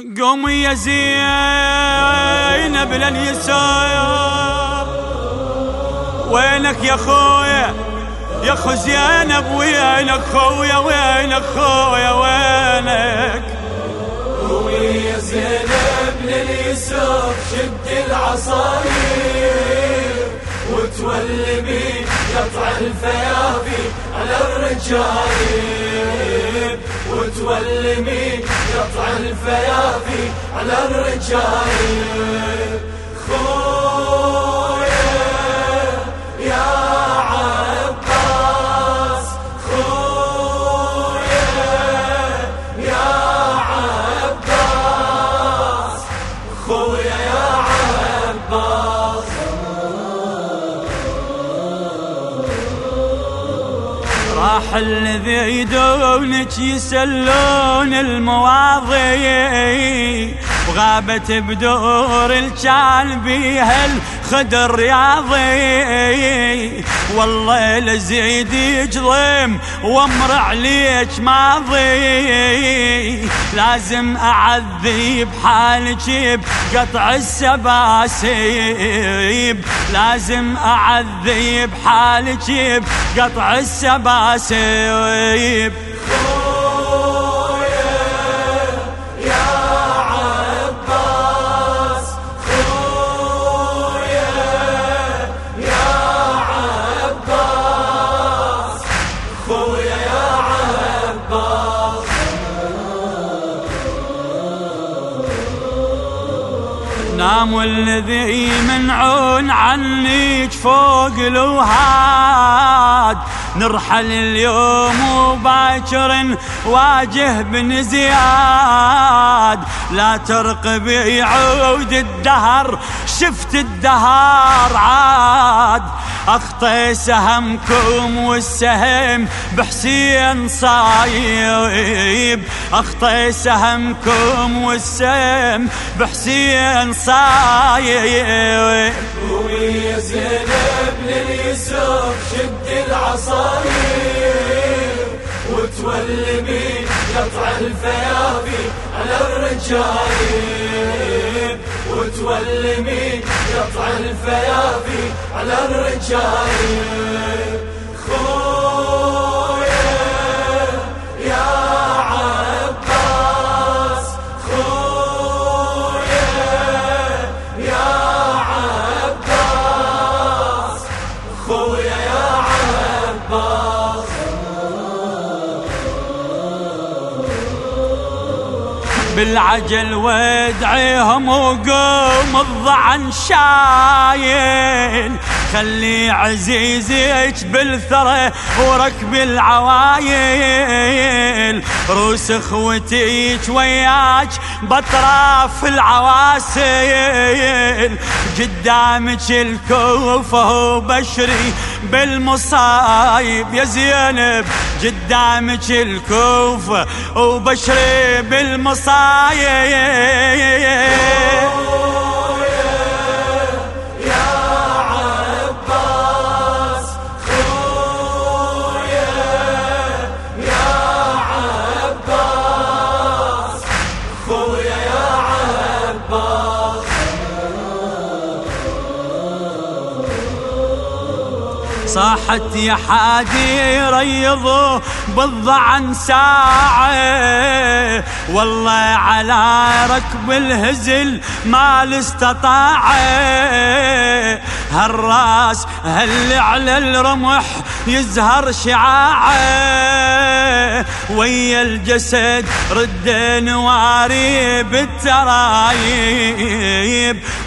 قوم يا زينب لليسار. وينك يا خويا يا خو زينب وينك خويا؟ وينك خويا؟ وينك؟ قوم يا زينب لليسار شد العصاير. وتولمي قطع الفيافي على الرجال. وتولمي قطع الفيافي على الرجال. راح الذي يدونك يسلون المواضيع. وغابت بدور الجان بيها الخدر رياضي والله لزيد يجظم وامر عليك ماضي لازم اعذب حالك بقطع السباسيب. لازم اعذب حالك بقطع السباسيب. نام والذي منعون عنيك فوق الوهاد. نرحل اليوم وباكر واجه بن زياد. لا ترقب يعود الدهر شفت الدهر عاد. اخطي سهمكم والسهم بحسين صايب. اخطي سهمكم والسهم بحسين صايب. قومي يا زينب لليسار شد العصاير وتولمي قطع الفيافي على الرجال وتولمي قطع الفيافي على الرجال. بالعجل وادعيهم وقوم الضعن شايل خلي عزيزك بالثرى وركب العوايل روس اخوتيك وياك بطراف العواسيل قدامك الكوفة وبشري بالمصايب يا زينب. قدامك الكوفة وبشري بالمصايب. صاحت يا حادي ريضوا بالضعن ساعة. والله على ركب الهزل ما استطاع هالراس هل على الرمح يزهر شعاعة؟ ويا الجسد رد نواري بالترايب.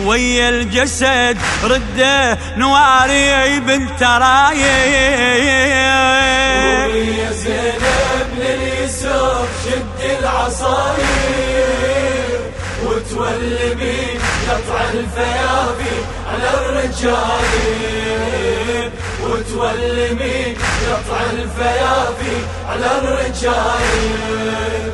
ويا الجسد رد نواري بالترايب. قومي يا زينب لليسار شد العصاير قطع الفيافي على الرجال. وتولمي قطع الفيافي على الرجال.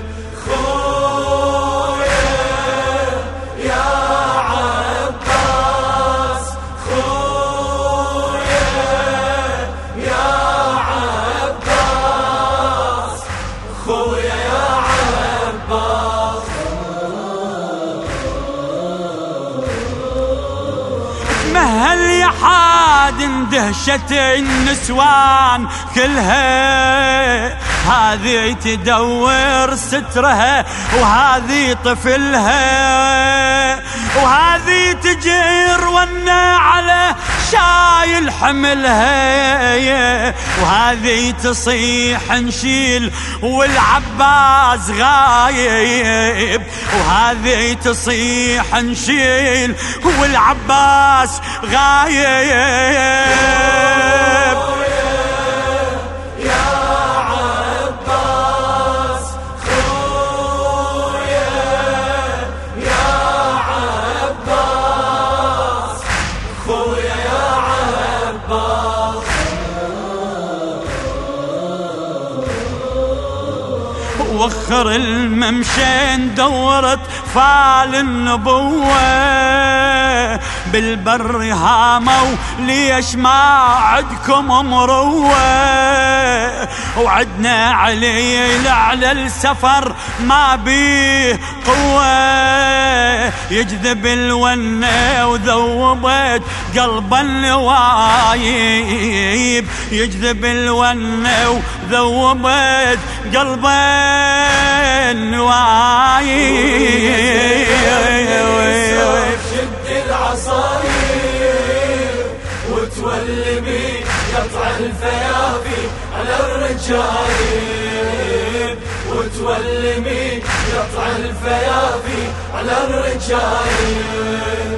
حاد اندهشت النسوان كلها. هذه تدور سترها وهذه طفلها. وهذه تجر ونا على شايل حملها وهذه تصيح نشيل والعباس غايب وهذه تصيح نشيل والعباس غايب. وخر الممشين دورت فال النبوة. بالبر هاموا ليش ما عدكم مروة. وعدنا علي لعلى السفر ما بيه قوة. يجذب الونة وذوبت قلب النوايب يجذب الونة وذوبت قلب النوايب شد العصاير وتولمي قطع الفيافي على الرجال وتولمي قطع الفيافي على الرجال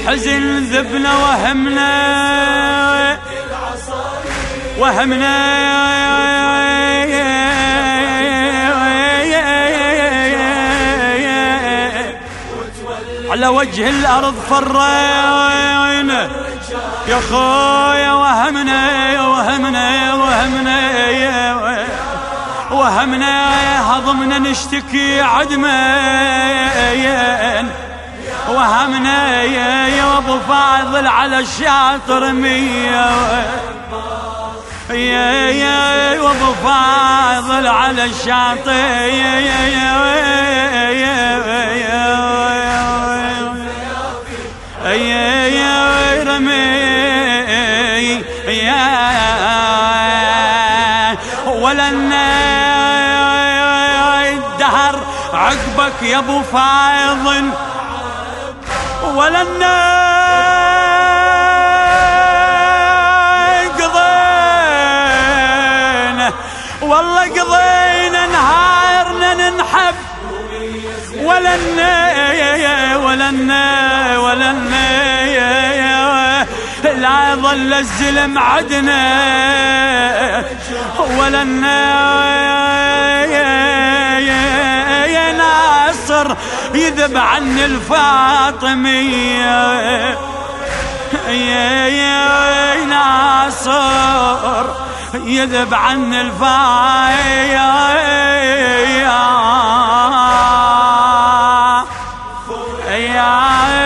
الحزن ذبنا وهمنا وهمنا على وجه الأرض فرينا يا خويا وهمنا وهمنا وهمنا وهمنا هضمنا نشتكي عدمين وهمنا يا أبو فاضل على الشاطر مية يا يا أبو فاضل على الشاطر يا يا يا يا يا يا رمي يا ولا الدهر عقبك يا أبو فاضل ولا قضينا والله قضينا نهارنا ننحب. ولا ولا ولا لا ظل الزلم عدنا. ولا ناصر يذبح عن الفاطمية. يا ناصر يذبح عن الفايا. يا